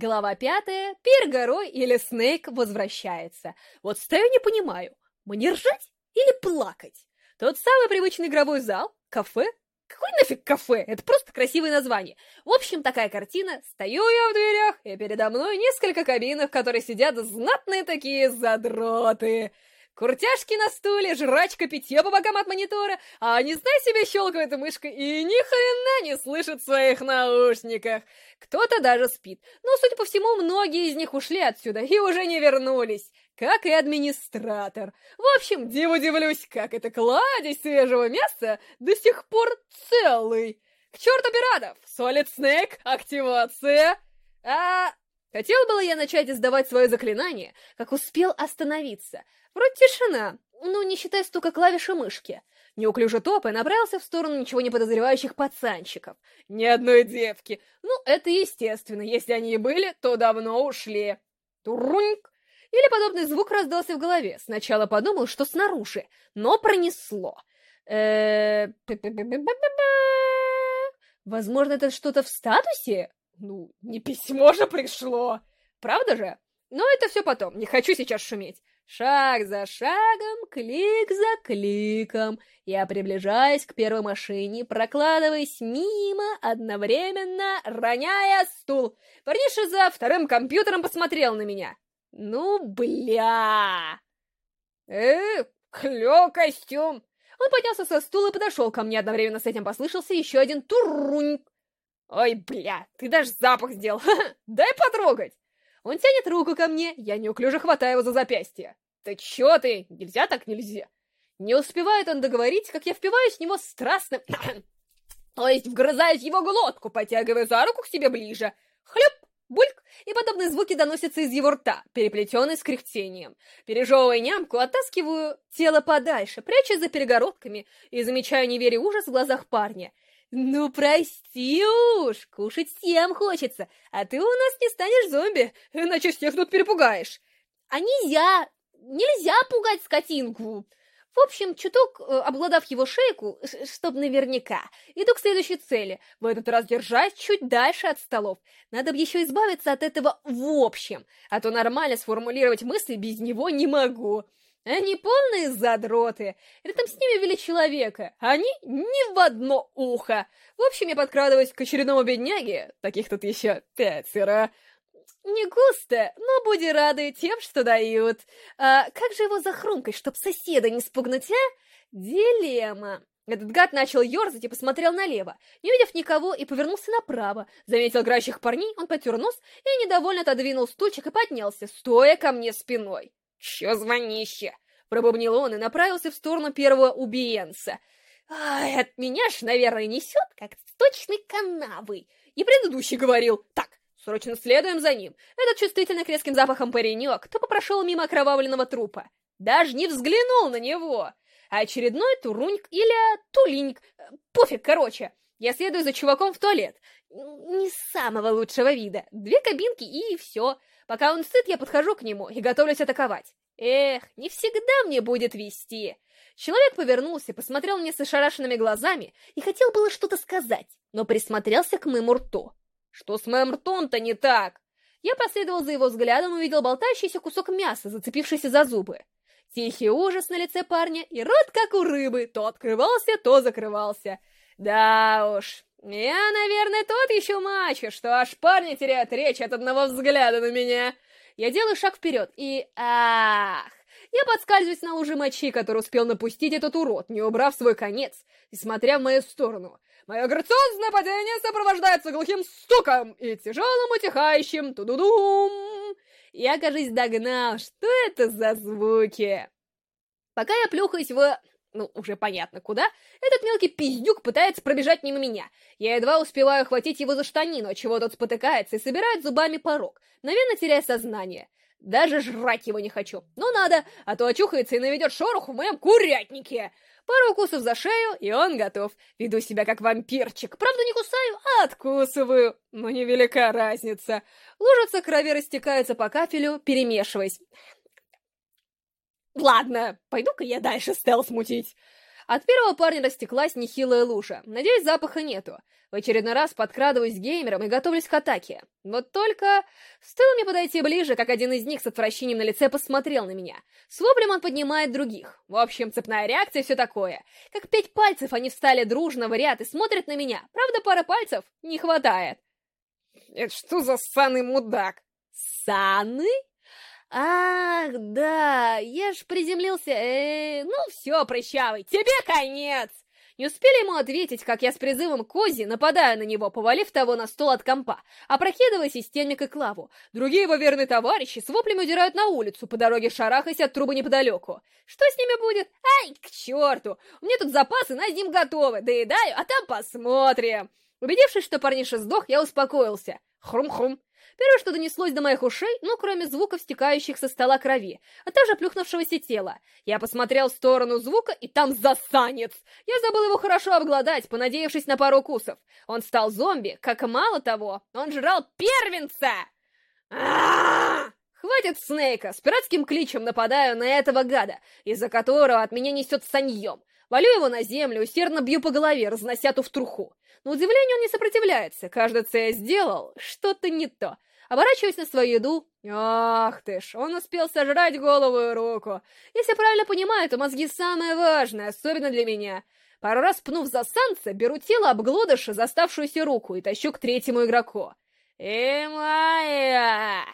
Глава пятая. Пир горой или Снейк возвращается. Вот стою не понимаю, мне ржать или плакать? Тот самый привычный игровой зал? Кафе? Какой нафиг кафе? Это просто красивое название. В общем, такая картина. Стою я в дверях, и передо мной несколько кабинок, в которых сидят знатные такие задроты. Куртяшки на стуле, жрачка, питье по бокам от монитора, а они, знай себе, щелкают мышкой и ни хрена не слышат в своих наушниках. Кто-то даже спит, но, судя по всему, многие из них ушли отсюда и уже не вернулись, как и администратор. В общем, диву дивлюсь, как это кладезь свежего мяса до сих пор целый. К черту пиратов! Solid Snake, активация! А... Хотел было я начать издавать свое заклинание, как успел остановиться — Вроде тишина, ну, не считая стука клавиши мышки. Неуклюже топая направился в сторону ничего не подозревающих пацанчиков. Ни одной девки. Ну, это естественно, если они и были, то давно ушли. Туруньк! Или подобный звук раздался в голове. Сначала подумал, что снаружи, но пронесло. Возможно, это что-то в статусе? Ну, не письмо же пришло. Правда же? Но это все потом, не хочу сейчас шуметь. Шаг за шагом, клик за кликом, я приближаюсь к первой машине, прокладываясь мимо, одновременно роняя стул. Парниша за вторым компьютером посмотрел на меня. Ну, бля! Э, клёв костюм! Он поднялся со стула и подошел ко мне, одновременно с этим послышался еще один турунь. Ой, бля, ты даже запах сделал, дай потрогать! Он тянет руку ко мне, я неуклюже хватаю его за запястье. «Ты чё ты? Нельзя так нельзя!» Не успевает он договорить, как я впиваюсь в него страстным... То есть вгрызаюсь в его глотку, потягивая за руку к себе ближе. Хлюп! Бульк! И подобные звуки доносятся из его рта, переплетенные с кряхтением. Пережевывая нямку, оттаскиваю тело подальше, прячась за перегородками и замечаю неверие ужас в глазах парня. «Ну, прости уж, кушать всем хочется, а ты у нас не станешь зомби, иначе всех тут перепугаешь». «А нельзя! Нельзя пугать скотинку!» В общем, чуток, э, обладав его шейку, чтобы наверняка, иду к следующей цели, в этот раз держась чуть дальше от столов. Надо бы еще избавиться от этого в общем, а то нормально сформулировать мысли без него не могу. Они полные задроты. Рядом с ними вели человека, они ни в одно ухо. В общем, я подкрадываюсь к очередному бедняге, таких тут еще пятеро. Не густо, но буди рады тем, что дают. А как же его захрумкать, чтоб соседа не спугнуть, а? Дилемма. Этот гад начал ерзать и посмотрел налево, не увидев никого, и повернулся направо. Заметил играющих парней, он потер нос и недовольно отодвинул стульчик и поднялся, стоя ко мне спиной. «Чё звонище?» — пробубнил он и направился в сторону первого убиенца. «Ай, от меня ж, наверное, несет, как сточной канавы!» И предыдущий говорил, «Так, Срочно следуем за ним. Этот чувствительный к резким запахам паренек, кто прошел мимо окровавленного трупа. Даже не взглянул на него. А очередной туруньк или тулиньк. Пофиг, короче. Я следую за чуваком в туалет. Не самого лучшего вида. Две кабинки и все. Пока он сыт, я подхожу к нему и готовлюсь атаковать. Эх, не всегда мне будет вести. Человек повернулся, посмотрел мне с ошарашенными глазами и хотел было что-то сказать, но присмотрелся к моему рту. Что с моим ртом-то не так? Я последовал за его взглядом и увидел болтающийся кусок мяса, зацепившийся за зубы. Тихий ужас на лице парня, и рот, как у рыбы, то открывался, то закрывался. Да уж, я, наверное, тот еще мачо, что аж парни теряют речь от одного взгляда на меня. Я делаю шаг вперед, и... Ах! Я подскальзываюсь на луже мочи, который успел напустить этот урод, не убрав свой конец, и смотря в мою сторону. Мое грациозное падение сопровождается глухим стуком и тяжелым утихающим тудудум. Я, кажется, догнал, что это за звуки. Пока я плюхаюсь в... Ну, уже понятно куда, этот мелкий пиздюк пытается пробежать мимо меня. Я едва успеваю хватить его за штанину, чего тот спотыкается и собирает зубами порог, наверное, теряя сознание. Даже жрать его не хочу. Но надо, а то очухается и наведет шорох в моем курятнике. Пару укусов за шею, и он готов. Веду себя как вампирчик. Правда, не кусаю, а откусываю. Но невелика разница. Лужица крови растекается по кафелю, перемешиваясь. Ладно, пойду-ка я дальше стелс мутить. От первого парня растеклась нехилая лужа. Надеюсь, запаха нету. В очередной раз подкрадываюсь к геймерам и готовлюсь к атаке. Вот только... Стоило мне подойти ближе, как один из них с отвращением на лице посмотрел на меня. С воплем он поднимает других. В общем, цепная реакция и все такое. Как пять пальцев они встали дружно в ряд и смотрят на меня. Правда, пара пальцев не хватает. Это что за саный мудак? Саны? Ах, да, я ж приземлился... Э, ну все, прыщавый, тебе конец! Не успели ему ответить, как я с призывом Кози нападаю на него, повалив того на стол от компа, опрокидывая системник и клаву. Другие его верные товарищи с воплями удирают на улицу, по дороге шарахаясь от трубы неподалеку. Что с ними будет? Ай, к черту! Меня тут запасы на зим готовы, доедаю, а там посмотрим. Убедившись, что парниша сдох, я успокоился. Хрум-хрум. Первое, что донеслось до моих ушей, ну, кроме звуков, стекающих со стола крови, а также плюхнувшегося тела. Я посмотрел в сторону звука, и там засанец! Я забыл его хорошо обглодать, понадеявшись на пару укусов. Он стал зомби, как мало того, он жрал первенца! Хватит Снейка, с пиратским кличем нападаю на этого гада, из-за которого от меня несет саньем. Валю его на землю, усердно бью по голове, разнося ту в труху. На удивление он не сопротивляется, кажется, я сделал что-то не то. Оборачиваясь на свою еду, ах ты ж, он успел сожрать голову и руку. Если правильно понимаю, то мозги самое важное, особенно для меня. Пару раз пнув за санца, беру тело обглодыша за оставшуюся руку и тащу к третьему игроку. И моя!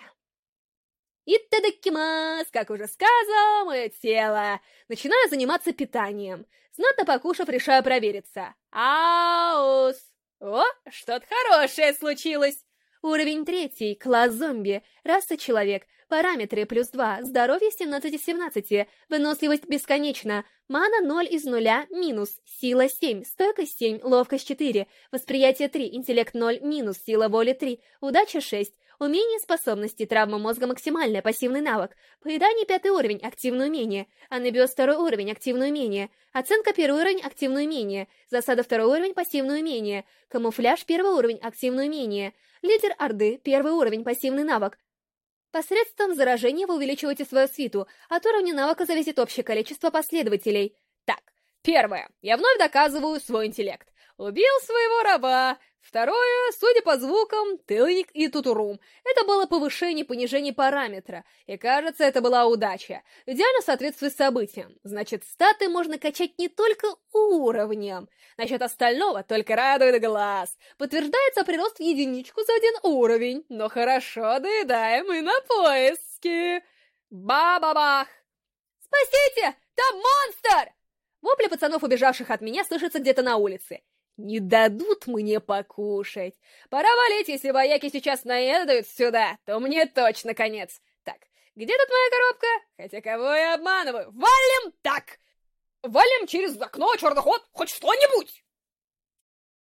Иттадакимас, как уже сказал, мое тело. Начинаю заниматься питанием. Знатно покушав, решаю провериться. Аус! О, что-то хорошее случилось! Уровень третий, класс зомби, раса человек, параметры плюс 2, здоровье 17 из 17, выносливость бесконечна, мана 0 из 0, минус, сила 7, стойкость 7, ловкость 4, восприятие 3, интеллект 0, минус, сила воли 3, удача 6, Умение способности, травма мозга максимальная, пассивный навык. Поедание пятый уровень, активное умение. Анабиоз второй уровень, активное умение. Оценка первый уровень, активное умение. Засада второй уровень, пассивное умение. Камуфляж первый уровень, активное умение. Лидер Орды, первый уровень, пассивный навык. Посредством заражения вы увеличиваете свою свиту. От уровня навыка зависит общее количество последователей. Так, первое. Я вновь доказываю свой интеллект. Убил своего раба. Второе, судя по звукам, тыльник и тутурум. Это было повышение-понижение параметра, и кажется, это была удача. Идеально соответствует событиям. Значит, статы можно качать не только уровнем. Насчет остального только радует глаз. Подтверждается прирост в единичку за один уровень. Но хорошо доедаем и на поиски. Ба-ба-бах! «Спасите! Там монстр!» Вопли пацанов, убежавших от меня, слышатся где-то на улице. Не дадут мне покушать. Пора валить, если вояки сейчас наедают сюда, то мне точно конец. Так, где тут моя коробка? Хотя кого я обманываю? Валим так! Валим через окно, черный ход, хоть что-нибудь!